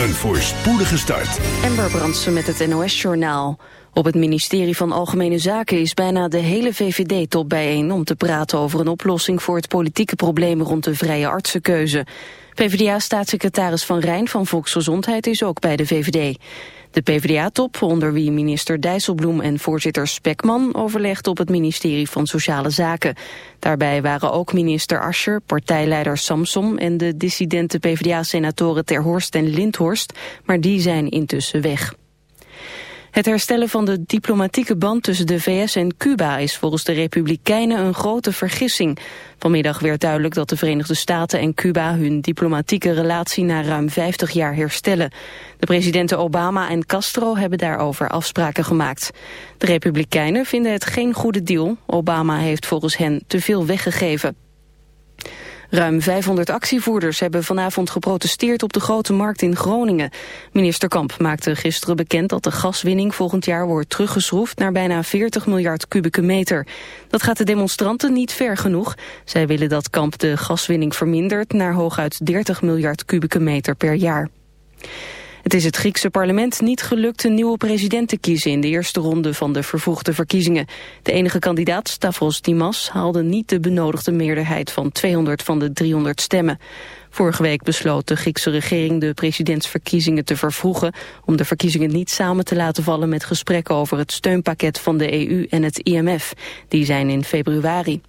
Een voorspoedige start. Ember Brandsen met het NOS-journaal. Op het ministerie van Algemene Zaken is bijna de hele VVD-top bijeen... om te praten over een oplossing voor het politieke probleem rond de vrije artsenkeuze. PvdA-staatssecretaris Van Rijn van Volksgezondheid is ook bij de VVD. De PvdA-top, onder wie minister Dijsselbloem en voorzitter Spekman... overlegt op het ministerie van Sociale Zaken. Daarbij waren ook minister Ascher, partijleider Samsom... en de dissidente PvdA-senatoren Ter Horst en Lindhorst... maar die zijn intussen weg. Het herstellen van de diplomatieke band tussen de VS en Cuba is volgens de Republikeinen een grote vergissing. Vanmiddag werd duidelijk dat de Verenigde Staten en Cuba hun diplomatieke relatie na ruim 50 jaar herstellen. De presidenten Obama en Castro hebben daarover afspraken gemaakt. De Republikeinen vinden het geen goede deal. Obama heeft volgens hen te veel weggegeven. Ruim 500 actievoerders hebben vanavond geprotesteerd op de Grote Markt in Groningen. Minister Kamp maakte gisteren bekend dat de gaswinning volgend jaar wordt teruggeschroefd naar bijna 40 miljard kubieke meter. Dat gaat de demonstranten niet ver genoeg. Zij willen dat Kamp de gaswinning vermindert naar hooguit 30 miljard kubieke meter per jaar. Het is het Griekse parlement niet gelukt een nieuwe president te kiezen in de eerste ronde van de vervroegde verkiezingen. De enige kandidaat, Stavros Dimas, haalde niet de benodigde meerderheid van 200 van de 300 stemmen. Vorige week besloot de Griekse regering de presidentsverkiezingen te vervroegen om de verkiezingen niet samen te laten vallen met gesprekken over het steunpakket van de EU en het IMF. Die zijn in februari.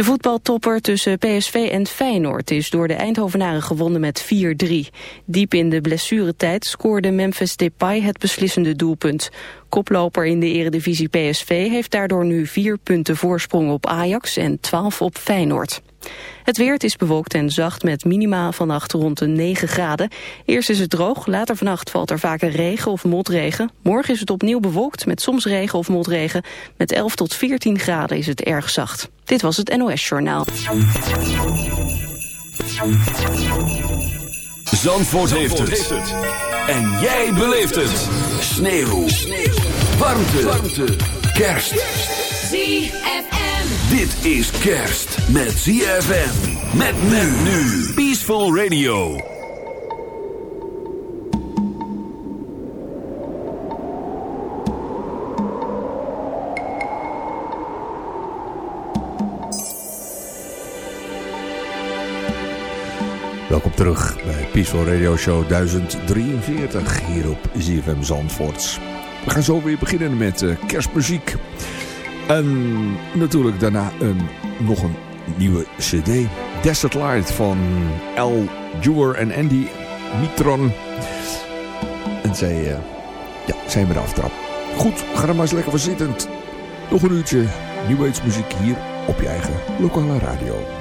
De voetbaltopper tussen PSV en Feyenoord is door de Eindhovenaren gewonnen met 4-3. Diep in de blessuretijd scoorde Memphis Depay het beslissende doelpunt. Koploper in de eredivisie PSV heeft daardoor nu vier punten voorsprong op Ajax en 12 op Feyenoord. Het weer is bewolkt en zacht met minima vannacht rond de 9 graden. Eerst is het droog, later vannacht valt er vaker regen of motregen. Morgen is het opnieuw bewolkt met soms regen of motregen. Met 11 tot 14 graden is het erg zacht. Dit was het NOS Journaal. Zandvoort, heeft, het. En jij beleeft het. Sneeuw. Sneeuw. Warmte. Warmte. Kerst. ZFM. Dit is kerst met ZFM. Met men nu. Peaceful Radio. Welkom terug bij Peaceful Radio Show 1043 hier op ZFM Zandvoort. We gaan zo weer beginnen met uh, kerstmuziek. En natuurlijk daarna een, nog een nieuwe cd. Desert Light van Al Jewer en Andy Mitron. En zij uh, ja, zijn met de aftrap. Goed, ga er maar eens lekker voor zittend. Nog een uurtje New muziek hier op je eigen lokale radio.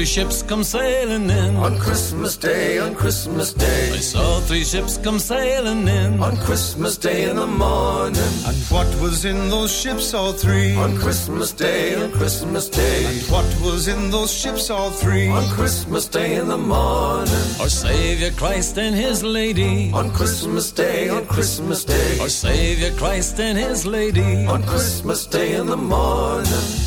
Three ships come sailing in. On Christmas Day, on Christmas Day. I saw three ships come sailing in. On Christmas Day in the morning. And what was in those ships, all three? On Christmas Day, on Christmas Day. And what was in those ships, all three? On Christmas Day in the morning. Our Savior Christ and His Lady. On Christmas Day, on Christmas Day. Our Savior Christ and His Lady. On Christmas Day in the morning.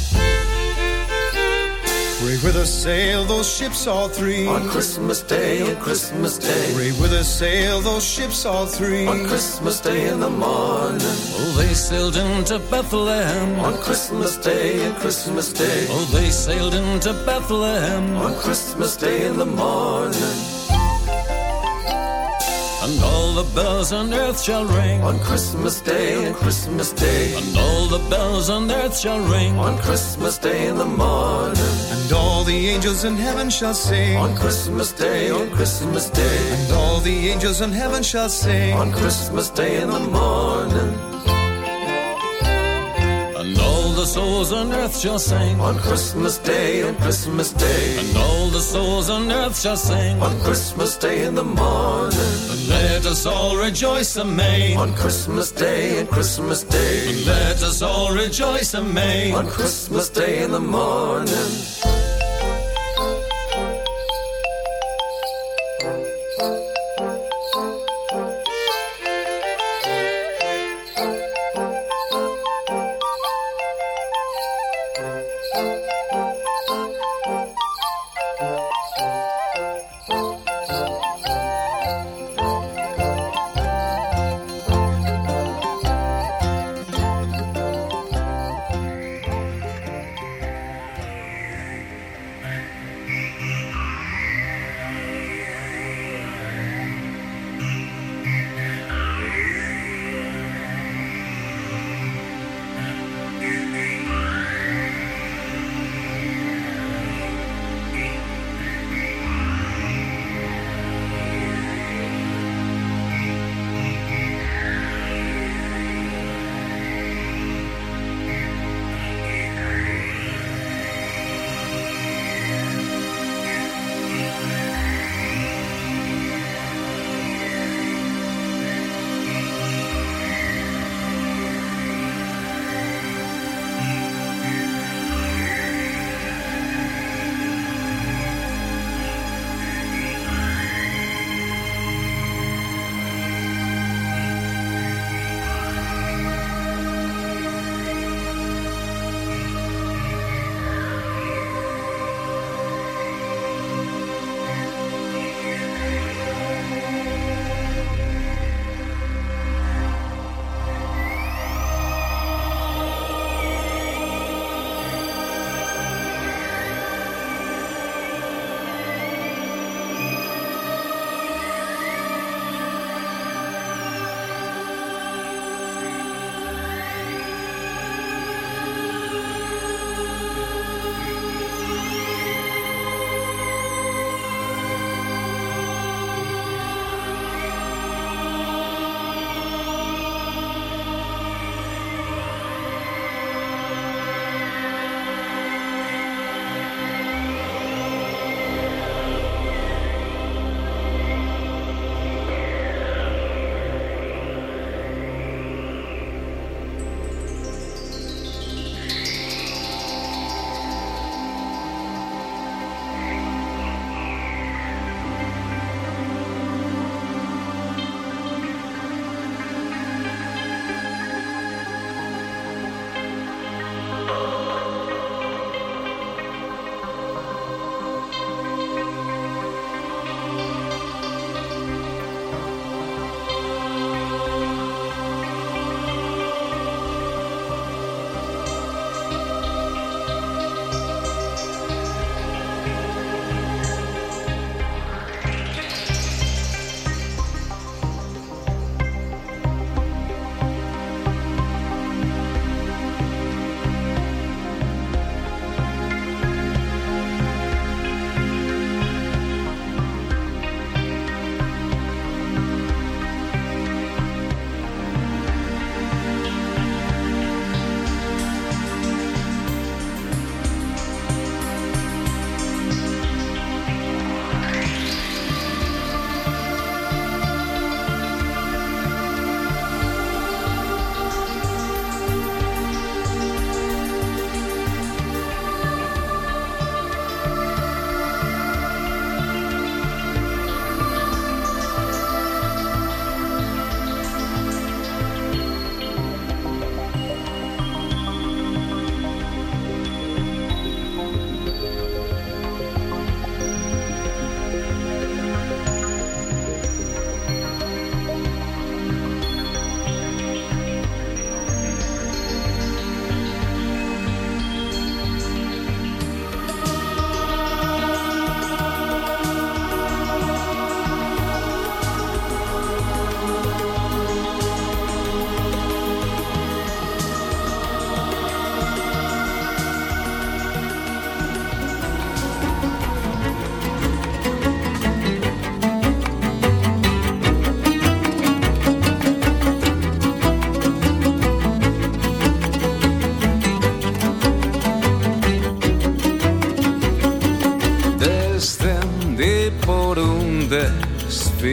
With us sail those ships all three. On Christmas Day, on Christmas Day. With us sail those ships all three. On Christmas Day in the morning. Oh, they sailed into Bethlehem. On Christmas Day on Christmas Day. Oh, they sailed into Bethlehem. On Christmas Day in the morning. And all the bells on earth shall ring. On Christmas Day and Christmas Day. And all the bells on earth shall ring. On Christmas Day in the morning. And all the angels in heaven shall sing. On Christmas Day, on Christmas Day. And all the angels in heaven shall sing. On Christmas Day in the morning. The souls on earth shall sing. On Christmas Day, on Christmas Day. And all the souls on earth shall sing. On Christmas Day in the morning. And let us all rejoice amain. On Christmas Day and Christmas Day. And let us all rejoice amain. On Christmas Day in the morning.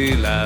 we laugh.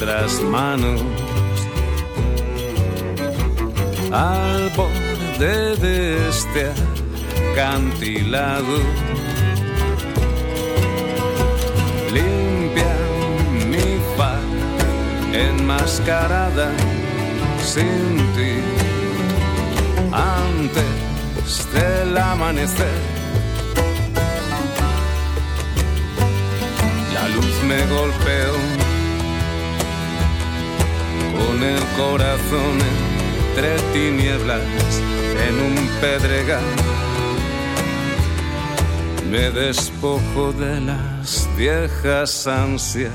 Nuestras manos al borde de este acantilado. Limpia mi paz enmascarada sin ti antes del amanecer. La luz me golpeó con el corazón entre tinieblas en un pedregal. Me despojo de las viejas ansias.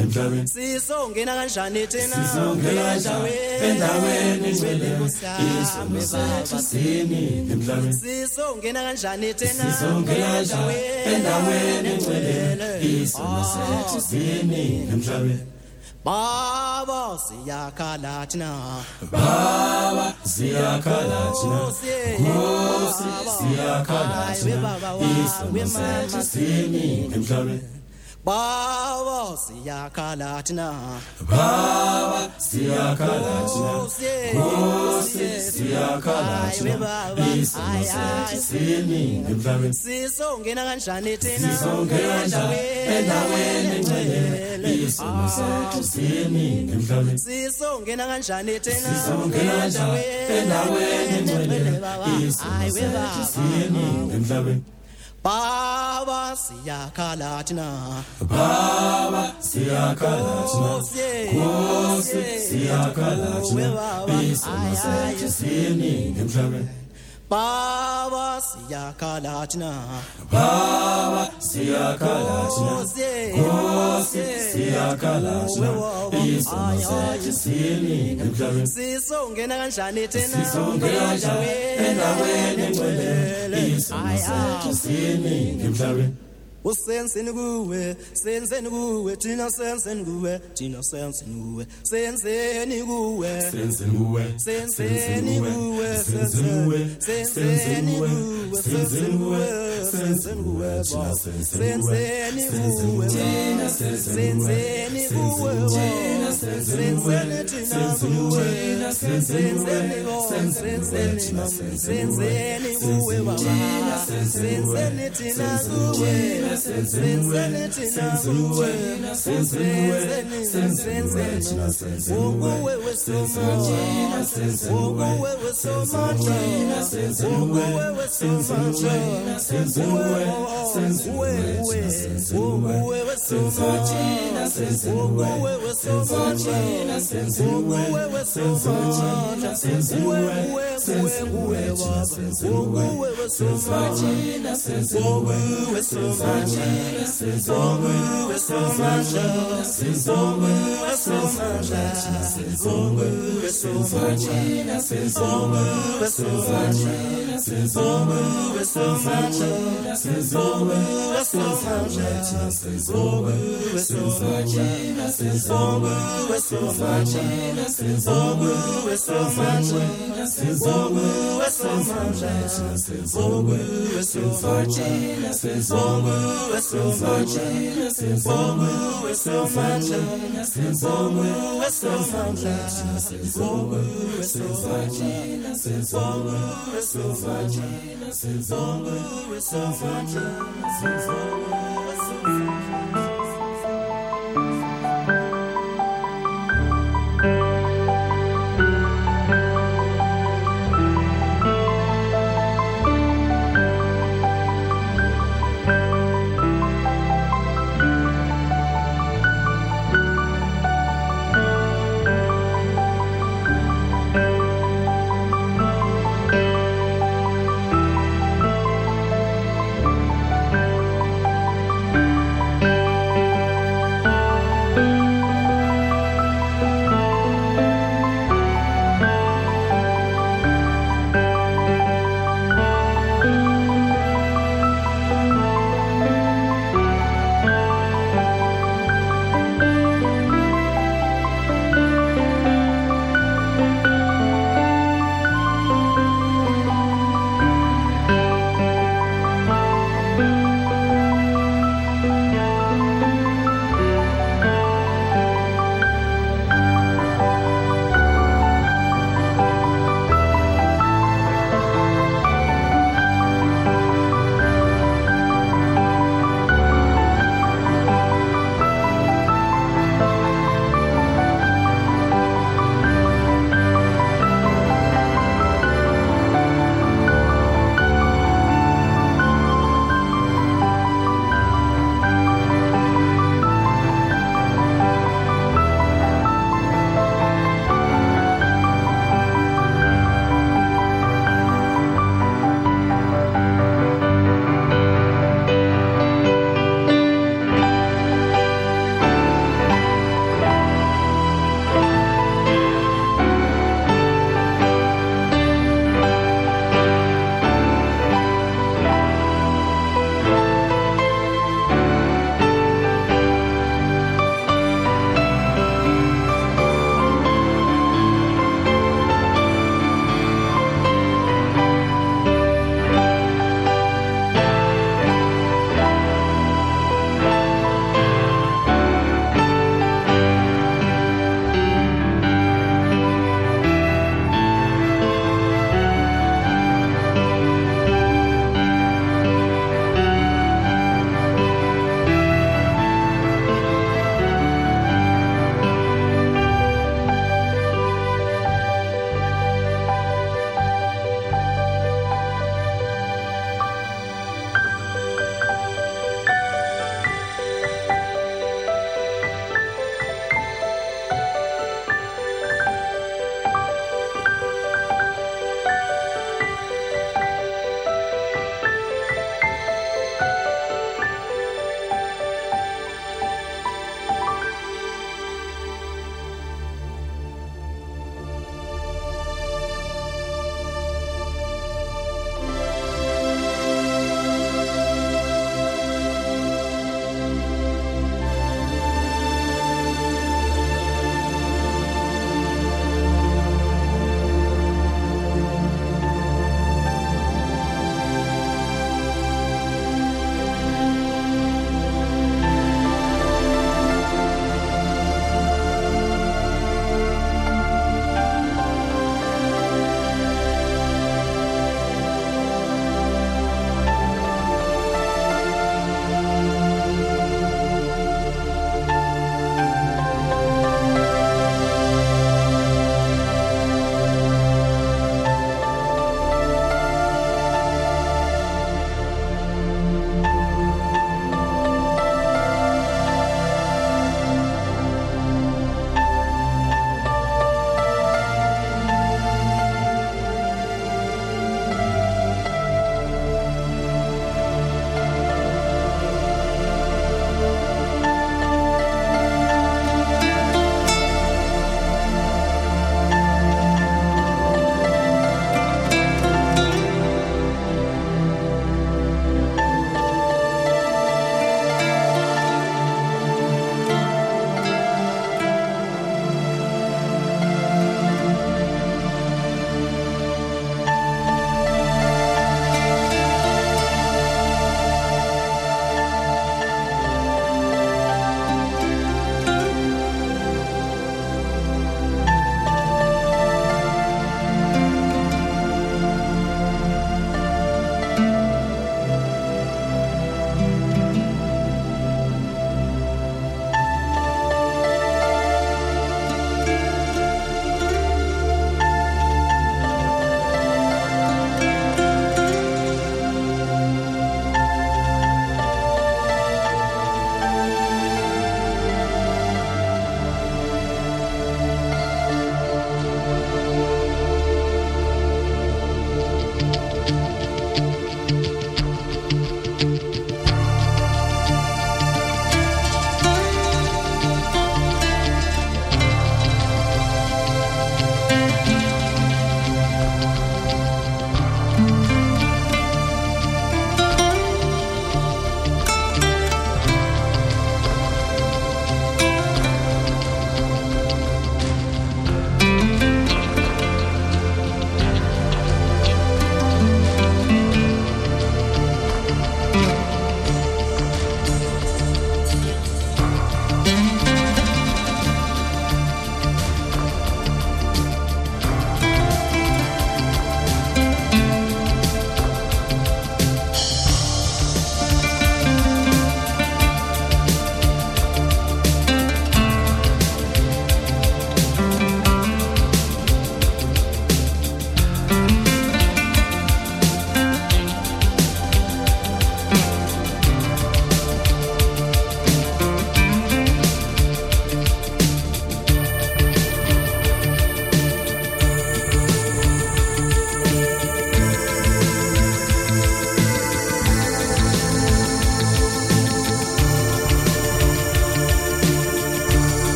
Emhlabeni Sisongena kanjani thina? Sizongena kanjani? Endaweni engcwele. Isono sethu sini emhlabeni. Sisongena kanjani thina? Sizongena kanjani? Endaweni engcwele. Isono sethu sini emhlabeni. Baba siyakhala thina. Baba siyakhala thina. Nkosi siyakhala thina. isono sethu sini emhlabeni Bawa siya kalatna. Bawa siya kalatna. Kose siya kalatna. Isonose siningi emhlabeni. Sizongena kanjani thina? Sizongena kanjani endaweni engcwele? Isonose siningi emhlabeni. Sizongena kanjani thina? Sizongena kanjani endaweni engcwele? Isonose siningi emhlabeni. Baba siyakalatina Baba siyakalatina Kosi siyakalatina Bisa masechi sini nemjabe Baba siyakalachna Baba siyakalachna Kosi siyakalachna Isono sethu siningi emhlabeni. Sizongena kanjani tena Sizongena kanjani endaweni engcwele. Isono sethu siningi emhlabeni. usenzeni kuwe senzeni kuwe thina senzeni kuwe thina senzeni kuwe senzeni kuwe senzeni kuwe senzeni kuwe senzeni kuwe senzeni kuwe senzeni kuwe senzeni kuwe senzeni kuwe thina senzeni kuwe thina senzeni kuwe senzeni kuwe senzeni kuwe senzeni kuwe thina senzeni kuwe baba senseni thina kuwe senseni thina kuwe senseni senseni ukuwe wesomoya ukuwe wesomoya ukuwe wesomoya ukuwe ukuwe wesomoya ukuwe wesomoya ukuwe wesomoya ukuwe ukuwe baba ukuwe wesomoya ukuwe wesomoya Zongu esomanja, zongu esomanja, zongu esomanja, zongu esomanja, zongu esomanja, zongu esomanja, zongu esomanja, zongu esomanja, zongu esomanja, zongu esomanja, zongu é seu valente, fogo é seu valente, fogo é seu valente, fogo é seu valente, fogo é seu valente, fogo é seu valente, fogo é seu valente.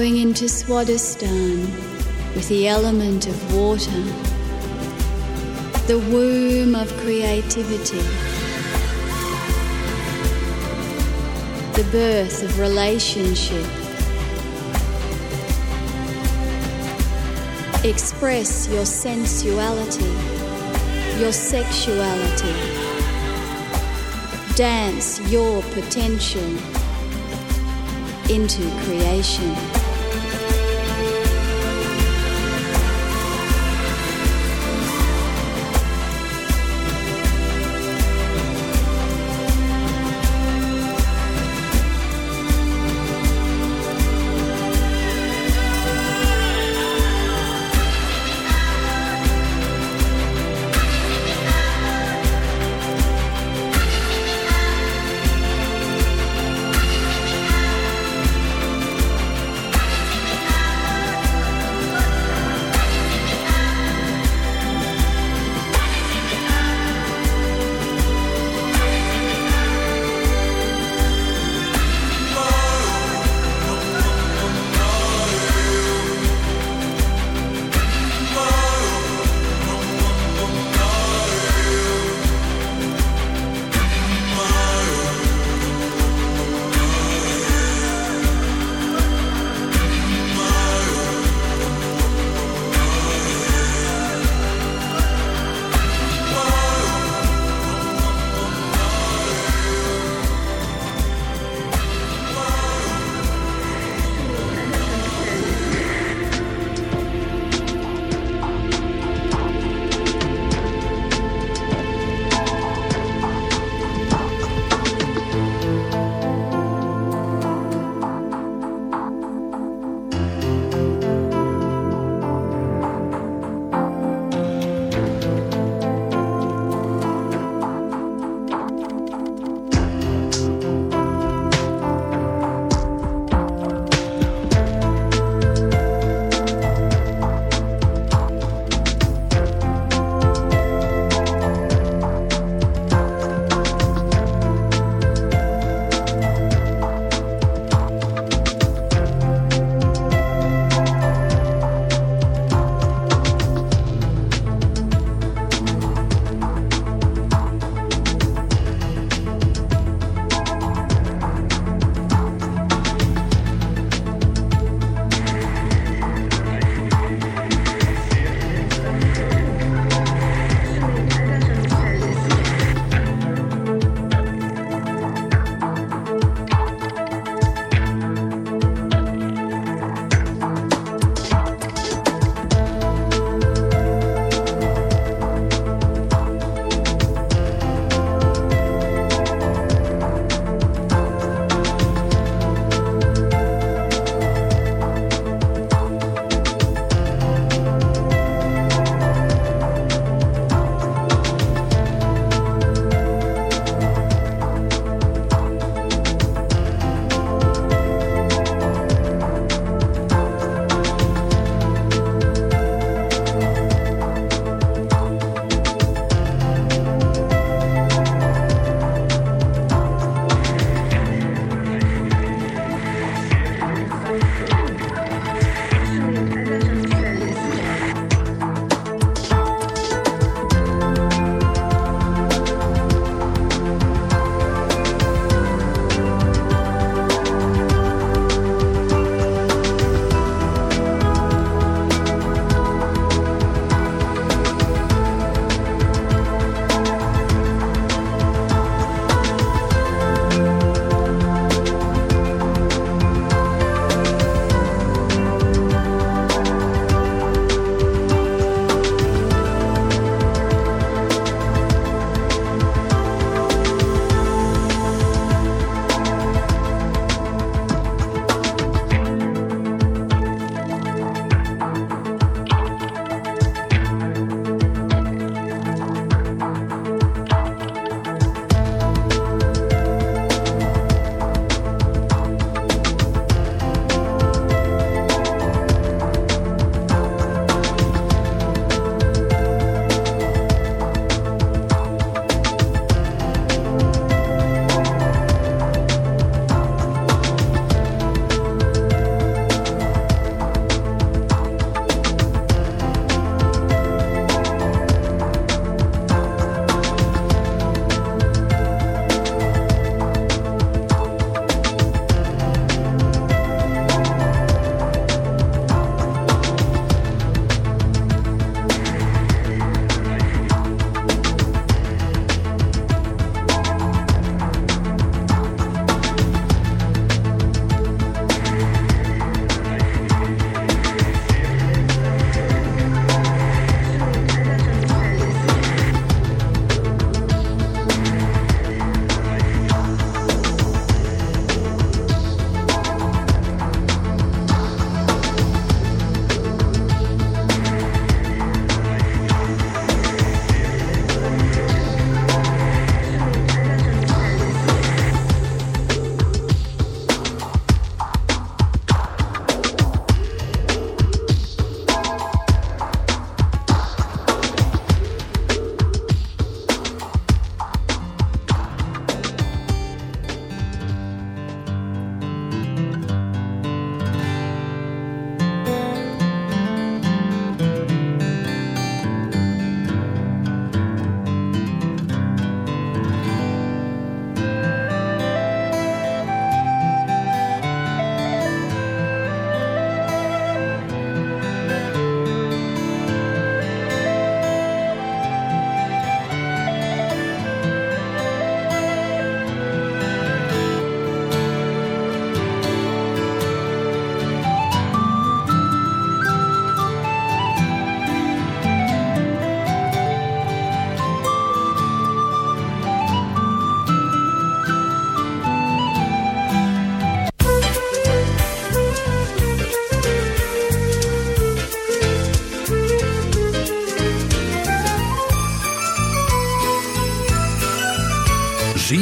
Flowing into Swadhisthana with the element of water, the womb of creativity, the birth of relationship. Express your sensuality, your sexuality. Dance your potential into creation.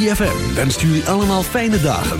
ZFM wenst jullie allemaal fijne dagen.